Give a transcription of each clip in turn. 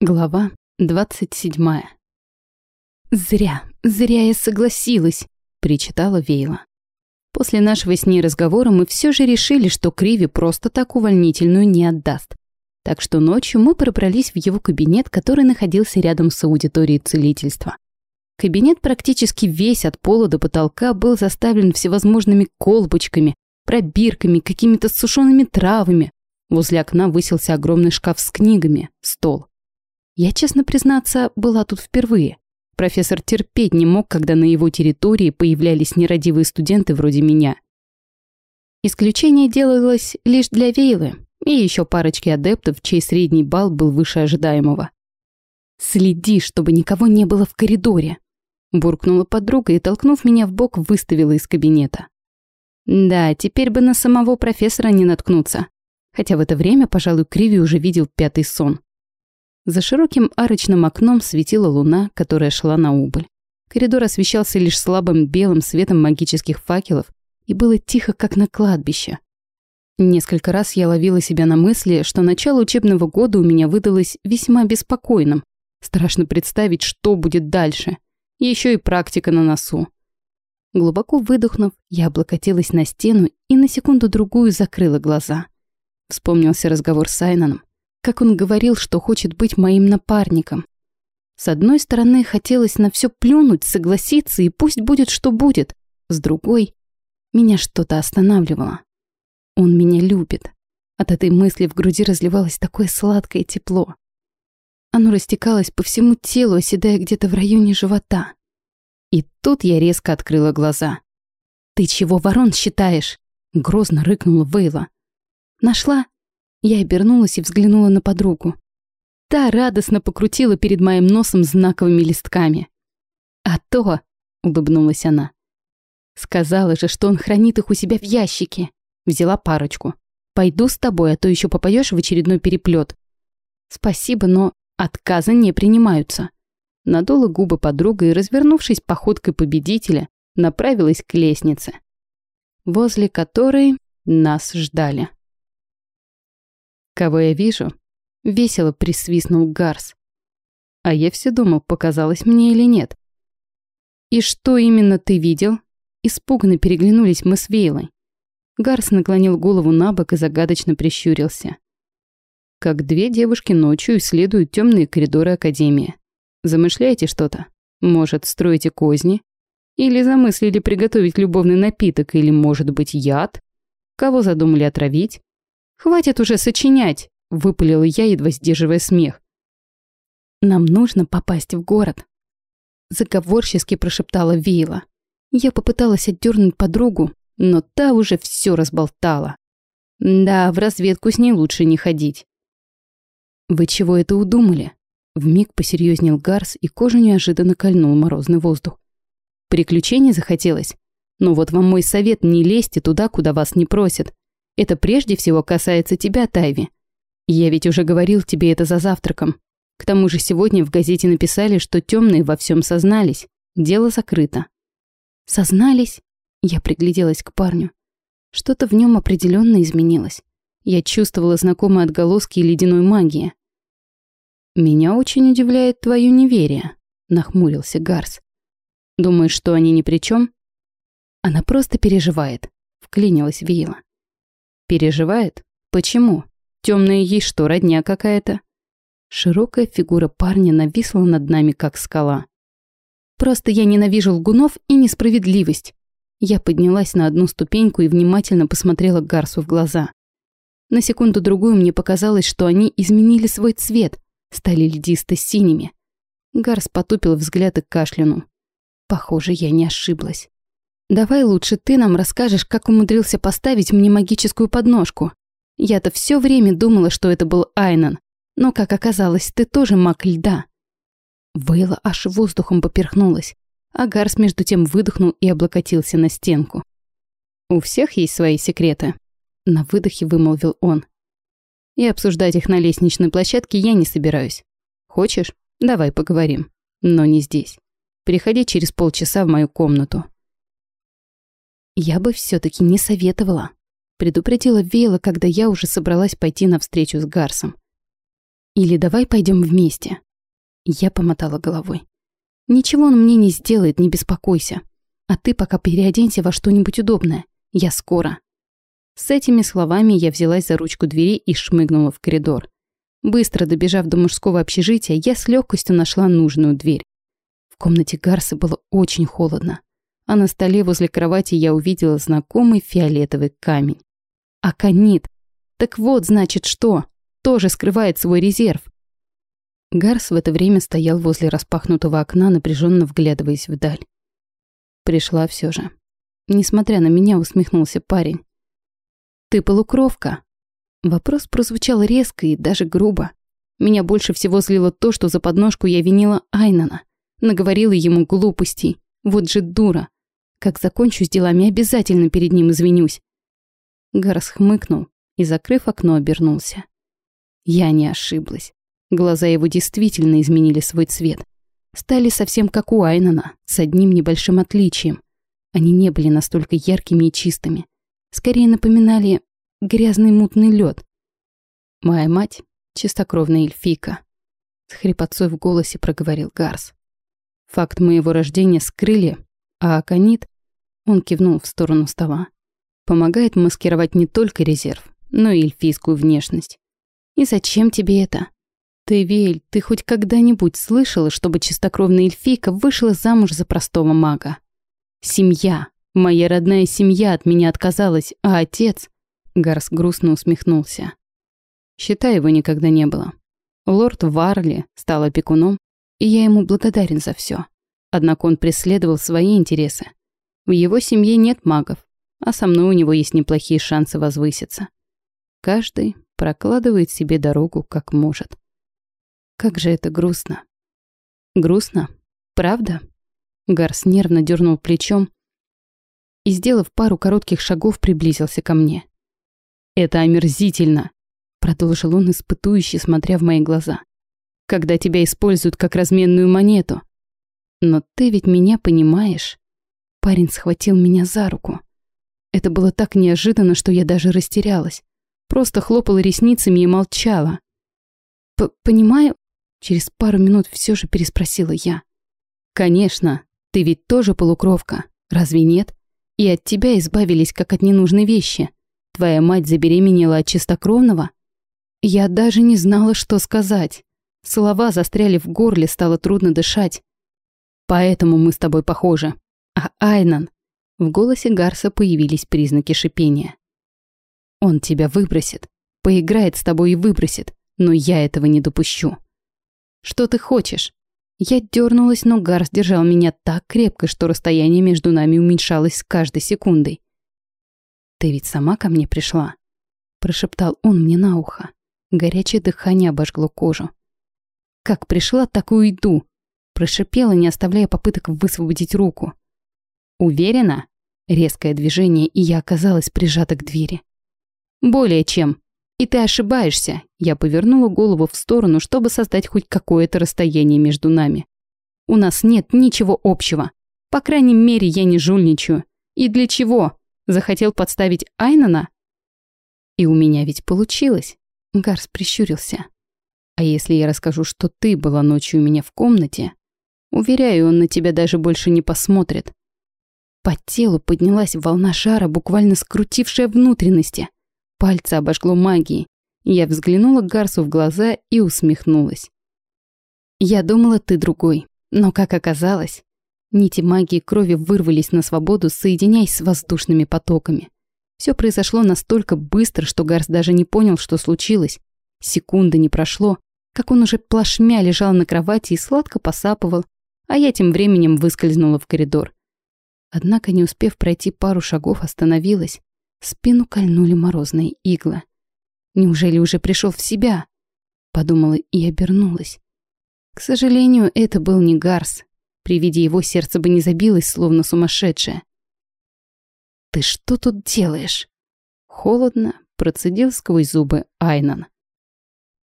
Глава 27. «Зря, зря я согласилась», — причитала Вейла. После нашего с ней разговора мы все же решили, что Криви просто так увольнительную не отдаст. Так что ночью мы пробрались в его кабинет, который находился рядом с аудиторией целительства. Кабинет практически весь от пола до потолка был заставлен всевозможными колбочками, пробирками, какими-то сушеными травами. Возле окна высился огромный шкаф с книгами, стол. Я, честно признаться, была тут впервые. Профессор терпеть не мог, когда на его территории появлялись нерадивые студенты вроде меня. Исключение делалось лишь для Вейлы и еще парочки адептов, чей средний балл был выше ожидаемого. «Следи, чтобы никого не было в коридоре», – буркнула подруга и, толкнув меня в бок, выставила из кабинета. Да, теперь бы на самого профессора не наткнуться. Хотя в это время, пожалуй, Криви уже видел пятый сон. За широким арочным окном светила луна, которая шла на убыль. Коридор освещался лишь слабым белым светом магических факелов, и было тихо, как на кладбище. Несколько раз я ловила себя на мысли, что начало учебного года у меня выдалось весьма беспокойным. Страшно представить, что будет дальше. Еще и практика на носу. Глубоко выдохнув, я облокотилась на стену и на секунду-другую закрыла глаза. Вспомнился разговор с Айнаном как он говорил, что хочет быть моим напарником. С одной стороны, хотелось на все плюнуть, согласиться, и пусть будет, что будет. С другой, меня что-то останавливало. Он меня любит. От этой мысли в груди разливалось такое сладкое тепло. Оно растекалось по всему телу, оседая где-то в районе живота. И тут я резко открыла глаза. «Ты чего ворон считаешь?» — грозно рыкнула Вейла. «Нашла?» Я обернулась и взглянула на подругу. Та радостно покрутила перед моим носом знаковыми листками. «А то!» — улыбнулась она. «Сказала же, что он хранит их у себя в ящике». Взяла парочку. «Пойду с тобой, а то еще попадешь в очередной переплет. «Спасибо, но отказы не принимаются». Надула губы подруга и, развернувшись походкой победителя, направилась к лестнице, возле которой нас ждали. «Кого я вижу?» — весело присвистнул Гарс. А я все думал, показалось мне или нет. «И что именно ты видел?» Испуганно переглянулись мы с Вейлой. Гарс наклонил голову на бок и загадочно прищурился. Как две девушки ночью исследуют темные коридоры Академии. Замышляете что-то? Может, строите козни? Или замыслили приготовить любовный напиток, или, может быть, яд? Кого задумали отравить? «Хватит уже сочинять!» — выпалила я, едва сдерживая смех. «Нам нужно попасть в город», — заговорчески прошептала Вейла. Я попыталась отдернуть подругу, но та уже все разболтала. Да, в разведку с ней лучше не ходить. «Вы чего это удумали?» Вмиг посерьезнел Гарс, и кожу неожиданно кольнул морозный воздух. «Приключений захотелось? Ну вот вам мой совет, не лезьте туда, куда вас не просят. Это прежде всего касается тебя, Тайви. Я ведь уже говорил тебе это за завтраком. К тому же сегодня в газете написали, что темные во всем сознались. Дело закрыто. Сознались? Я пригляделась к парню. Что-то в нем определенно изменилось. Я чувствовала знакомые отголоски ледяной магии. «Меня очень удивляет твое неверие», — нахмурился Гарс. «Думаешь, что они ни при чем? «Она просто переживает», — вклинилась Вейла. Переживает? Почему? Темная ей что, родня какая-то? Широкая фигура парня нависла над нами, как скала. Просто я ненавижу лгунов и несправедливость. Я поднялась на одну ступеньку и внимательно посмотрела Гарсу в глаза. На секунду-другую мне показалось, что они изменили свой цвет, стали льдисто-синими. Гарс потупил взгляд и кашлянул. Похоже, я не ошиблась. Давай лучше ты нам расскажешь, как умудрился поставить мне магическую подножку. Я-то все время думала, что это был Айнан, но, как оказалось, ты тоже маг льда». Вейла аж воздухом поперхнулась, а Гарс между тем выдохнул и облокотился на стенку. «У всех есть свои секреты», — на выдохе вымолвил он. «И обсуждать их на лестничной площадке я не собираюсь. Хочешь? Давай поговорим. Но не здесь. Приходи через полчаса в мою комнату». Я бы все таки не советовала. Предупредила Вейла, когда я уже собралась пойти навстречу с Гарсом. Или давай пойдем вместе?» Я помотала головой. «Ничего он мне не сделает, не беспокойся. А ты пока переоденься во что-нибудь удобное. Я скоро». С этими словами я взялась за ручку двери и шмыгнула в коридор. Быстро добежав до мужского общежития, я с легкостью нашла нужную дверь. В комнате Гарса было очень холодно, а на столе возле кровати я увидела знакомый фиолетовый камень. Аконит. Так вот, значит, что? Тоже скрывает свой резерв. Гарс в это время стоял возле распахнутого окна, напряженно вглядываясь вдаль. Пришла все же. Несмотря на меня, усмехнулся парень. «Ты полукровка?» Вопрос прозвучал резко и даже грубо. Меня больше всего злило то, что за подножку я винила Айнана. Наговорила ему глупостей. Вот же дура. Как закончу с делами, обязательно перед ним извинюсь. Гарс хмыкнул и, закрыв окно, обернулся. Я не ошиблась. Глаза его действительно изменили свой цвет. Стали совсем как у Айнана, с одним небольшим отличием. Они не были настолько яркими и чистыми скорее напоминали грязный мутный лед. Моя мать — чистокровная эльфийка. С хрипотцой в голосе проговорил Гарс. Факт моего рождения скрыли, а Аконит, он кивнул в сторону стола, помогает маскировать не только резерв, но и эльфийскую внешность. И зачем тебе это? Ты, Вель, ты хоть когда-нибудь слышала, чтобы чистокровная эльфийка вышла замуж за простого мага? Семья Моя родная семья от меня отказалась, а отец...» Гарс грустно усмехнулся. Считай, его никогда не было. Лорд Варли стал опекуном, и я ему благодарен за все. Однако он преследовал свои интересы. В его семье нет магов, а со мной у него есть неплохие шансы возвыситься. Каждый прокладывает себе дорогу, как может. Как же это грустно. Грустно? Правда? Гарс нервно дернул плечом, и, сделав пару коротких шагов, приблизился ко мне. «Это омерзительно», — продолжил он, испытующий, смотря в мои глаза. «Когда тебя используют как разменную монету. Но ты ведь меня понимаешь?» Парень схватил меня за руку. Это было так неожиданно, что я даже растерялась. Просто хлопала ресницами и молчала. П «Понимаю?» Через пару минут все же переспросила я. «Конечно, ты ведь тоже полукровка, разве нет?» И от тебя избавились, как от ненужной вещи. Твоя мать забеременела от чистокровного? Я даже не знала, что сказать. Слова застряли в горле, стало трудно дышать. Поэтому мы с тобой похожи. А Айнан... В голосе Гарса появились признаки шипения. Он тебя выбросит. Поиграет с тобой и выбросит. Но я этого не допущу. Что ты хочешь? Я дернулась, но Гарс держал меня так крепко, что расстояние между нами уменьшалось с каждой секундой. «Ты ведь сама ко мне пришла?» Прошептал он мне на ухо. Горячее дыхание обожгло кожу. «Как пришла, так и уйду!» Прошипела, не оставляя попыток высвободить руку. «Уверена?» Резкое движение, и я оказалась прижата к двери. «Более чем!» И ты ошибаешься. Я повернула голову в сторону, чтобы создать хоть какое-то расстояние между нами. У нас нет ничего общего. По крайней мере, я не жульничаю. И для чего? Захотел подставить Айнана? И у меня ведь получилось. Гарс прищурился. А если я расскажу, что ты была ночью у меня в комнате? Уверяю, он на тебя даже больше не посмотрит. По телу поднялась волна жара, буквально скрутившая внутренности. Пальцы обожгло магией. Я взглянула Гарсу в глаза и усмехнулась. «Я думала, ты другой, но, как оказалось, нити магии крови вырвались на свободу, соединяясь с воздушными потоками. Все произошло настолько быстро, что Гарс даже не понял, что случилось. Секунды не прошло, как он уже плашмя лежал на кровати и сладко посапывал, а я тем временем выскользнула в коридор. Однако, не успев пройти пару шагов, остановилась, Спину кольнули морозные иглы. Неужели уже пришел в себя? Подумала и обернулась. К сожалению, это был не Гарс. При виде его сердце бы не забилось, словно сумасшедшее. «Ты что тут делаешь?» Холодно процедил сквозь зубы Айнан.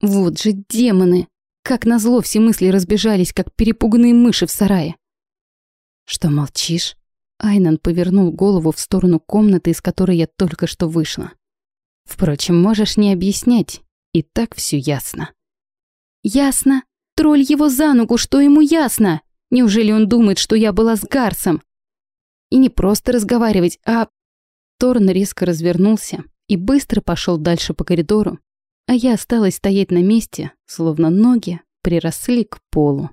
«Вот же демоны! Как назло, все мысли разбежались, как перепуганные мыши в сарае. «Что молчишь?» Айнан повернул голову в сторону комнаты, из которой я только что вышла. «Впрочем, можешь не объяснять, и так все ясно». «Ясно? Тролль его за ногу, что ему ясно? Неужели он думает, что я была с Гарсом?» «И не просто разговаривать, а...» Торн резко развернулся и быстро пошел дальше по коридору, а я осталась стоять на месте, словно ноги приросли к полу.